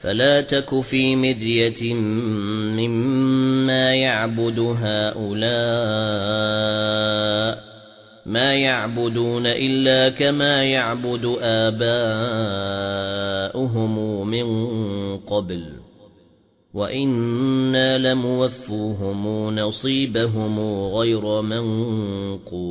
فلا تك في مدية مما يعبد هؤلاء ما يعبدون إلا كما يعبد آباؤهم من قبل وَإِنَّا لَمُوَفُّوهُمْ نَصِيبَهُمْ غَيْرَ مَنقُوصٍ.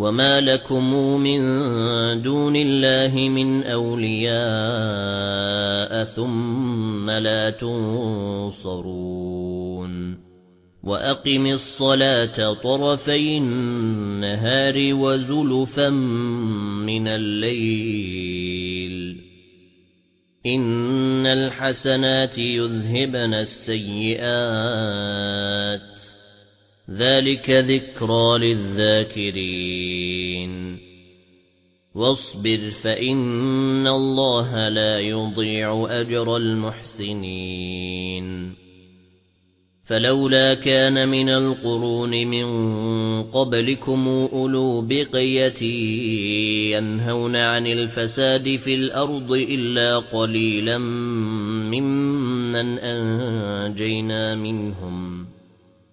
وَمَا لَكُمْ مِنْ دُونِ اللَّهِ مِنْ أَوْلِيَاءَ ثُمَّ لَا تُنصَرُونَ وَأَقِمِ الصَّلَاةَ طَرَفَيِ النَّهَارِ وَزُلُفًا مِنَ اللَّيْلِ إِنَّ الْحَسَنَاتِ يُذْهِبْنَ السَّيِّئَاتِ ذَلِكَ ذِكْرَى لِلذَّاكِرِينَ وَاصْبِرْ فَإِنَّ اللَّهَ لَا يُضِيعُ أَجْرَ الْمُحْسِنِينَ فَلَوْلَا كَانَ مِنَ الْقُرُونِ مِنْ قَبْلِكُمْ أُولُو بِقِيَّةٍ يَنْهَوْنَ عَنِ الْفَسَادِ فِي الْأَرْضِ إِلَّا قَلِيلًا مِّمَّنْ أَنْجَيْنَا مِنْهُمْ